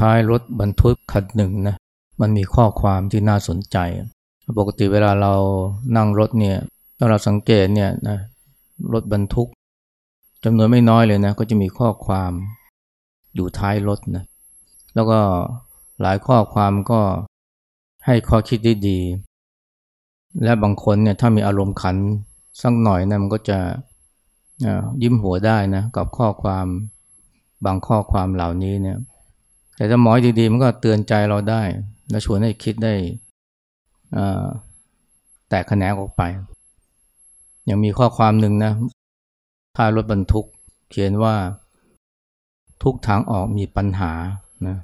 ท้ายรถบรรทุกคันหนึ่งนะมันมีข้อความที่น่าสนใจ ปกติเวลาเรานั่งรถเนี่ยถ้าเราสังเกตเนี่ยนะรถบรรทุกจำนวนไม่น้อยเลยนะก็จะมีข้อความอยู่ท้ายรถนะแล้วก็หลายข้อความก็ให้ข้อคิดด้ดีและบางคนเนี่ยถ้ามีอารมณ์ขันสักหน่อยนะมันก็จะยิ้มหัวได้นะกับข้อความบางข้อความเหล่านี้เนี่ย แต่ถ้าหมอยดีๆ มันก็เตือนใจเราได้ และชวนให้คิดได้แตกแขนงออกไป ยังมีข้อความหนึ่งนะท้ายรถบรรทุกเขียนว่าทุกทางออกมีปัญหานะ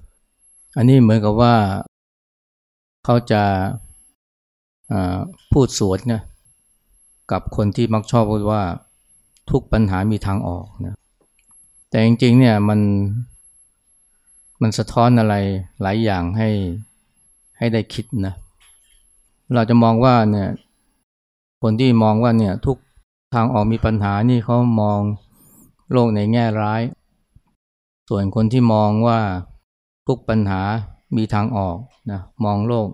อันนี้เหมือนกับว่าเขาจะพูดสวนนะกับคนที่มักชอบพูดว่าทุกปัญหามีทางออกนะแต่จริงๆเนี่ยมัน มันสะท้อนอะไรหลายอย่างให้ให้ได้คิดนะเราจะมองว่าเนี่ยคนที่มองว่าเนี่ยทุกทางออกมีปัญหานี่เขามองโลกในแง่ร้าย ส่วนคนที่มองว่าทุกปัญหามีทางออกนะมองโลก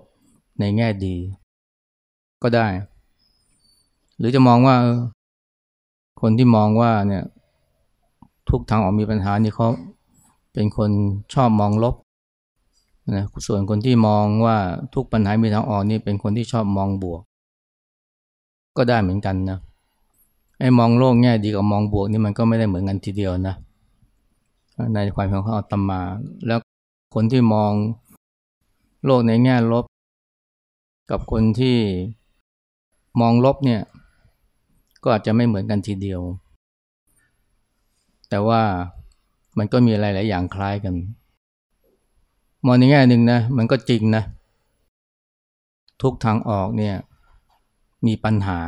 ในแง่ดี ก็ได้ หรือจะมองว่า คนที่มองว่าเนี่ยทุกทางออกมีปัญหานี่เขา เป็นคนชอบมองลบนะส่วนคนที่มองว่าทุกปัญหามีทางออกนี่เป็นคนที่ชอบมองบวก ก็ได้เหมือนกันนะไอ้มองโลกแง่ดีกับมองบวกนี่มันก็ไม่ได้เหมือนกันทีเดียวนะในความของเขาตมา แล้วคนที่มองโลกในแง่ลบ กับคนที่มองลบเนี่ย ก็อาจจะไม่เหมือนกันทีเดียว แต่ว่า มันก็มีอะไรหลายอย่างคล้ายกัน มองในแง่หนึ่งนะมันก็จริงนะ ทุกทางออกเนี่ยมีปัญหา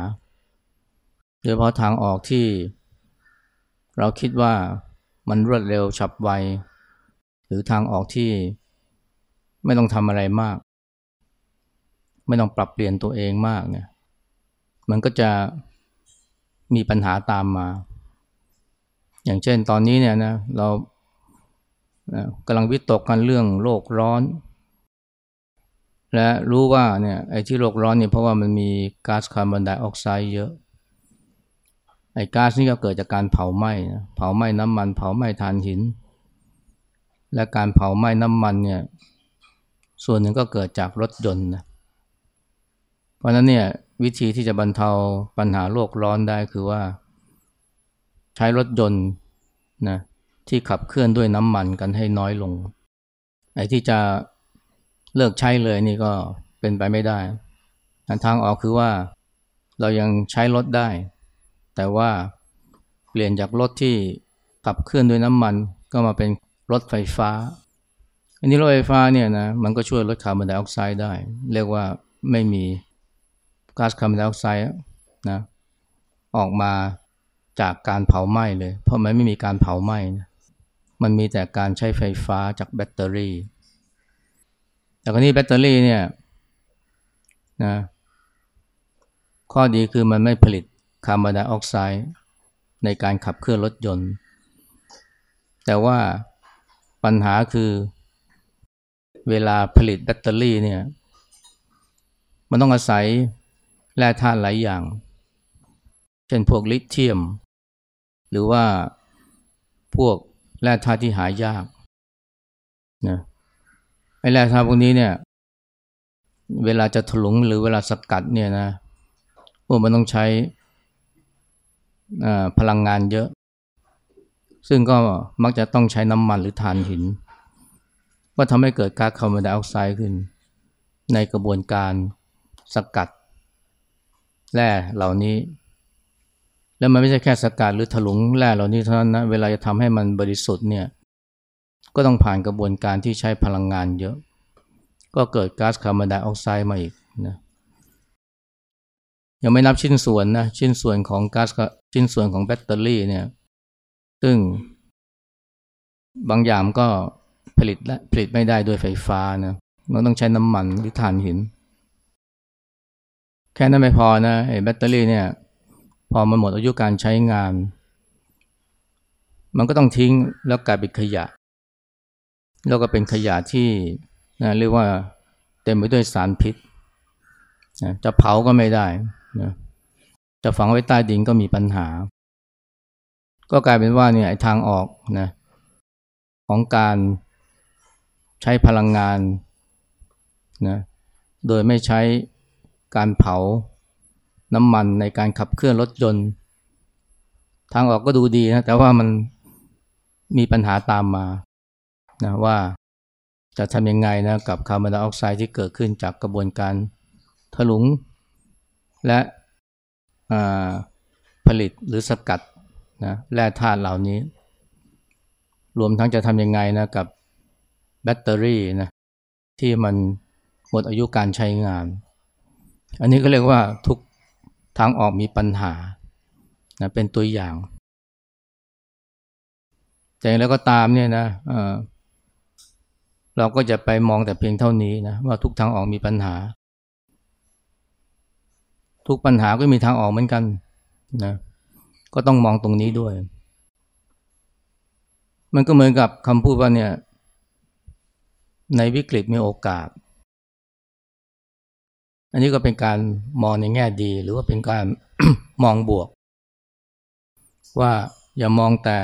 โดยเฉพาะทางออกที่ เราคิดว่ามันรวดเร็วฉับไว หรือทางออกที่ไม่ต้องทำอะไรมาก ไม่ต้องปรับเปลี่ยนตัวเองมากเนี่ยมันก็จะมีปัญหาตามมา อย่างเช่นตอนนี้เนี่ยนะเรากำลังวิตกกันเรื่องโลกร้อน และรู้ว่าเนี่ยไอ้ที่โลกร้อนเนี่ยเพราะว่ามันมีก๊าซคาร์บอนไดออกไซด์เยอะ ไอ้ก๊าซนี่ก็เกิดจากการเผาไหม้นะเผาไหม้น้ำมัน เผาไหม้ถ่านหิน และการเผาไหม้น้ำมันเนี่ยส่วนหนึ่งก็เกิดจากรถยนต์นะเพราะนั้นเนี่ยวิธีที่จะบรรเทาปัญหาโลกร้อนได้คือว่า ใช้รถยนต์นะที่ขับเคลื่อนด้วยน้ำมันกันให้น้อยลง ไอ้ที่จะเลิกใช้เลยนี่ก็เป็นไปไม่ได้ ทางออกคือว่าเรายังใช้รถได้ แต่ว่าเปลี่ยนจากรถที่ขับเคลื่อนด้วยน้ำมันก็มาเป็นรถไฟฟ้า อันนี้รถไฟฟ้าเนี่ยนะมันก็ช่วยลดคาร์บอนไดออกไซด์ได้ เรียกว่าไม่มีก๊าซคาร์บอนไดออกไซด์นะออกมา จากการเผาไหม้เลย เพราะมันไม่มีการเผาไหม้นะมันมีแต่การใช้ไฟฟ้าจากแบตเตอรี่ แต่กรณีแบตเตอรี่เนี่ยนะข้อดีคือมันไม่ผลิตคาร์บอนไดออกไซด์ในการขับเคลื่อนรถยนต์ แต่ว่าปัญหาคือเวลาผลิตแบตเตอรี่เนี่ย มันต้องอาศัยแร่ธาตุหลายอย่าง ช่นพวกลิเธียม หรือว่าพวกแร่ธาตุที่หายากนะไอ้แร่ธาตุพวกนี้เนี่ยเวลาจะถลุงหรือเวลาสกัดเนี่ยนะพวกมันต้องใช้พลังงานเยอะ ซึ่งก็มักจะต้องใช้น้ำมันหรือถ่านหิน ว่าทำให้เกิดก๊าซคาร์บอนไดออกไซด์ขึ้น ในกระบวนการสกัดแร่เหล่านี้ แล้วมันไม่ใช่แค่สกัดหรือถลุงแร่เหล่านี้เท่านั้นนะเวลาจะทำให้มันบริสุทธิ์เนี่ยก็ต้องผ่านกระบวนการที่ใช้พลังงานเยอะ ก็เกิดก๊าซคาร์บอนไดออกไซด์มาอีกนะยังไม่นับชิ้นส่วนนะชิ้นส่วนของก๊าซชิ้นส่วนของแบตเตอรี่เนี่ยซึ่งบางอย่างก็ผลิตและผลิตไม่ได้ด้วยไฟฟ้านะมันต้องใช้น้ำมันหรือถ่านหิน แค่นั้นไม่พอนะไอ้แบตเตอรี่เนี่ย พอมันหมดอายุการใช้งาน มันก็ต้องทิ้งแล้วกลายเป็นขยะ แล้วก็เป็นขยะที่นะเรียกว่าเต็มไปด้วยสารพิษนะจะเผาก็ไม่ได้นะจะฝังไว้ใต้ดินก็มีปัญหา ก็กลายเป็นว่าเนี่ยทางออกนะของการใช้พลังงานนะโดยไม่ใช้การเผา น้ำมันในการขับเคลื่อนรถยนต์ ทางออกก็ดูดีนะแต่ว่ามันมีปัญหาตามมานะว่าจะทำยังไงนะกับคาร์บอนไดออกไซด์ที่เกิดขึ้นจากกระบวนการถลุง และผลิตหรือสกัดนะแร่ธาตุเหล่านี้ รวมทั้งจะทำยังไงนะกับแบตเตอรี่นะที่มันหมดอายุการใช้งาน อันนี้ก็เรียกว่าทุก ทางออกมีปัญหานะเป็นตัวอย่างแต่แล้วก็ตามเนี่ยนะเเราก็จะไปมองแต่เพียงเท่านี้นะว่าทุกทางออกมีปัญหา ทุกปัญหาก็มีทางออกเหมือนกันนะก็ต้องมองตรงนี้ด้วย มันก็เหมือนกับคำพูดว่าเนี่ย ในวิกฤตมีโอกาส อันนี้ก็เป็นการมองในแง่ดี หรือว่าเป็นการมองบวก ว่าอย่ามองแต่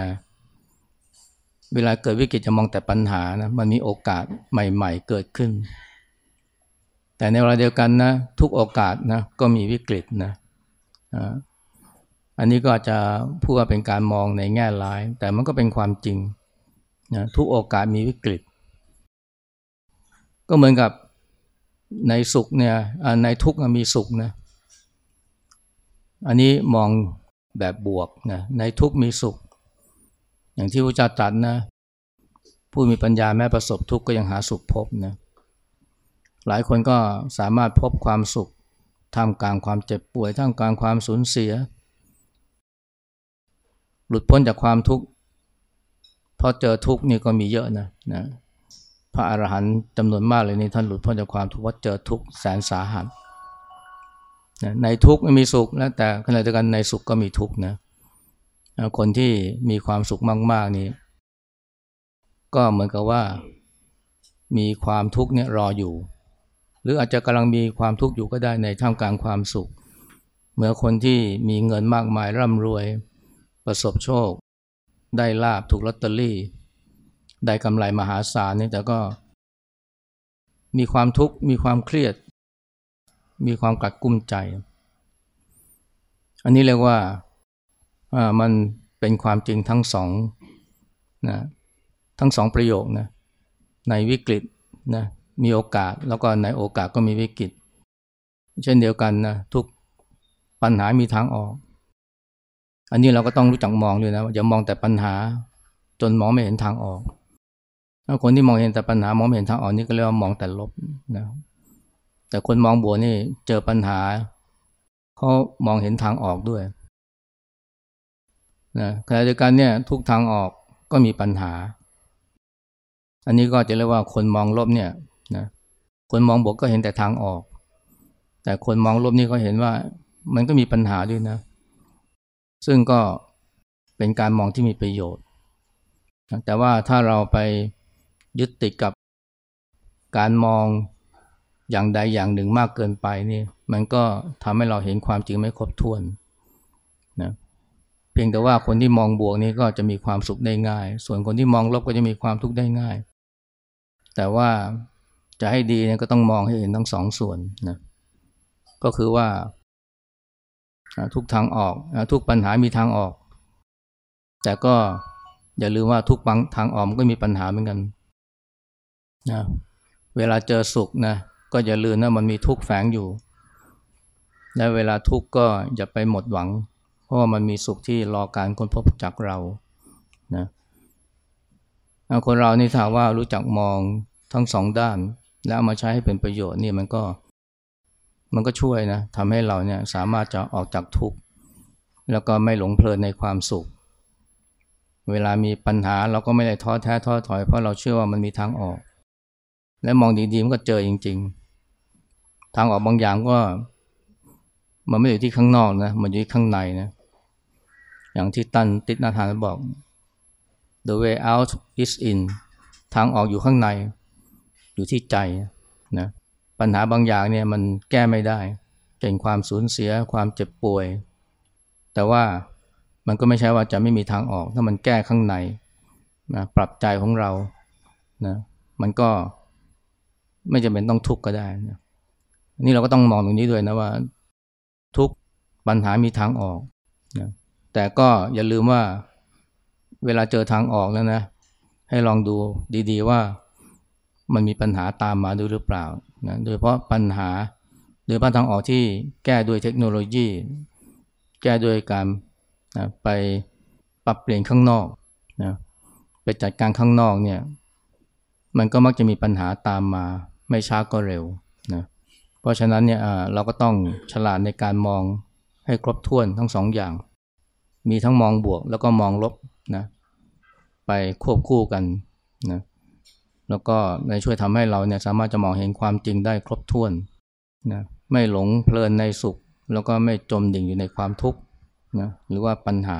เวลาเกิดวิกฤตจะมองแต่ปัญหานะมันมีโอกาสใหม่ ๆ เกิดขึ้น แต่ในเวลาเดียวกันนะทุกโอกาสนะก็มีวิกฤตนะอันนี้ก็จจะพูดว่าเป็นการมองในแง่ร้าย แต่มันก็เป็นความจริงนะทุกโอกาสมีวิกฤต ก็เหมือนกับ ในสุขเนี่ยในทุกมีสุขนะอันนี้มองแบบบวกนะในทุกมีสุข อย่างที่พระเจ้าตรัสนะ ผู้มีปัญญาแม้ประสบทุกข์ก็ยังหาสุขพบนะหลายคนก็สามารถพบความสุขท่ามกลางความเจ็บป่วยท่ามกลางความสูญเสีย หลุดพ้นจากความทุกข์พอเจอทุกข์นี่ก็มีเยอะนะนะ ระอรหันต์จำนวนมากเลยนี่ท่านหลุดพ้นจากความทุกข์เพราะเจอทุกข์แสนสาหัสในทุกข์ไม่มีสุขนะแต่ขณะเดียวกันในสุขก็มีทุกข์นะคนที่มีความสุขมาก ๆ นี่ ก็เหมือนกับว่ามีความทุกข์เนี่ยรออยู่ หรืออาจจะกำลังมีความทุกข์อยู่ก็ได้ในท่ามกลางความสุขเมื่อคนที่มีเงินมากมายร่ำรวย ประสบโชค ได้ลาบถูกลอตเตอรี่ ได้กำไรมหาศาลนี่แต่ก็มีความทุกข์มีความเครียด มีความกัดกุ้มใจ อันนี้เรียกว่ามันเป็นความจริงทั้งสองนะทั้งสองประโยคนะในวิกฤตนะมีโอกาสแล้วก็ในโอกาสก็มีวิกฤต เช่นเดียวกันนะทุกปัญหามีทางออก อันนี้เราก็ต้องรู้จักมองด้วยนะอย่ามองแต่ปัญหาจนมองไม่เห็นทางออก ถ้าคนที่มองเห็นแต่ปัญหามองเห็นทางออกนี่ก็เรียกว่ามองแต่ลบนะแต่คนมองบวกนี่เจอปัญหาเขามองเห็นทางออกด้วยนะขณะเดียวกันเนี่ยทุกทางออกก็มีปัญหา อันนี้ก็จะเรียกว่าคนมองลบเนี่ยนะคนมองบวกก็เห็นแต่ทางออก แต่คนมองลบนี่ก็เห็นว่ามันก็มีปัญหาด้วยนะ ซึ่งก็เป็นการมองที่มีประโยชน์ แต่ว่าถ้าเราไป ยึดติดกับการมองอย่างใดอย่างหนึ่งมากเกินไปนี่มันก็ทำให้เราเห็นความจริงไม่ครบถ้วนนะเพียงแต่ว่าคนที่มองบวกนี้ก็จะมีความสุขได้ง่าย ส่วนคนที่มองลบก็จะมีความทุกข์ได้ง่าย แต่ว่าจะให้ดีเนี่ยก็ต้องมองให้เห็นทั้งสองส่วนนะก็คือว่า ทุกทางออกทุกปัญหามีทางออก แต่ก็อย่าลืมว่าทุกทางออกมันก็มีปัญหาเหมือนกัน นะเวลาเจอสุขนะก็อย่าลืมนะมันมีทุกข์แฝงอยู่และเวลาทุกข์ก็อย่าไปหมดหวัง เพราะว่ามันมีสุขที่รอการค้นพบจากเรานะคนเรานี่ถ้าว่ารู้จักมองทั้งสองด้าน แล้วมาใช้ให้เป็นประโยชน์นี่มันก็มันก็ช่วยนะทำให้เราเนี่ยสามารถจะออกจากทุกข์แล้วก็ไม่หลงเพลินในความสุข เวลามีปัญหาเราก็ไม่ได้ท้อแท้ท้อถอยเพราะเราเชื่อว่ามันมีทางออก และมองดีๆมันก็เจอจริง ๆ ทางออกบางอย่างก็ มันไม่อยู่ที่ข้างนอกนะมันอยู่ที่ข้างในนะอย่างที่ตันติดนาธานบอก the way out is in ทางออกอยู่ข้างใน อยู่ที่ใจนะปัญหาบางอย่างเนี่ยมันแก้ไม่ได้เป็นความสูญเสียความเจ็บป่วย แต่ว่ามันก็ไม่ใช่ว่าจะไม่มีทางออก ถ้ามันแก้ข้างในนะปรับใจของเรานะมันก็ ไม่จำเป็นต้องทุกข์ก็ได้นะนี่เราก็ต้องมองตรงนี้ด้วยนะว่า ทุกปัญหามีทางออกนะแต่ก็อย่าลืมว่าเวลาเจอทางออกแล้วนะ ให้ลองดูดีๆว่ามันมีปัญหาตามมาด้วยหรือเปล่านะโดยเฉพาะปัญหาโดยปัญทางออกที่แก้ด้วยเทคโนโลยี แก้ด้วยการนะไปปรับเปลี่ยนข้างนอกนะไปจัดการข้างนอกเนี่ยมันก็มักจะมีปัญหาตามมา ไม่ช้าก็เร็วนะเพราะฉะนั้นเนี่ยเราก็ต้องฉลาดในการมองให้ครบถ้วนทั้งสองอย่าง มีทั้งมองบวกแล้วก็มองลบนะไปควบคู่กันนะแล้วก็ในช่วยทำให้เราเนี่ยสามารถจะมองเห็นความจริงได้ครบถ้วนนะไม่หลงเพลินในสุข แล้วก็ไม่จมดิ่งอยู่ในความทุกข์นะหรือว่าปัญหา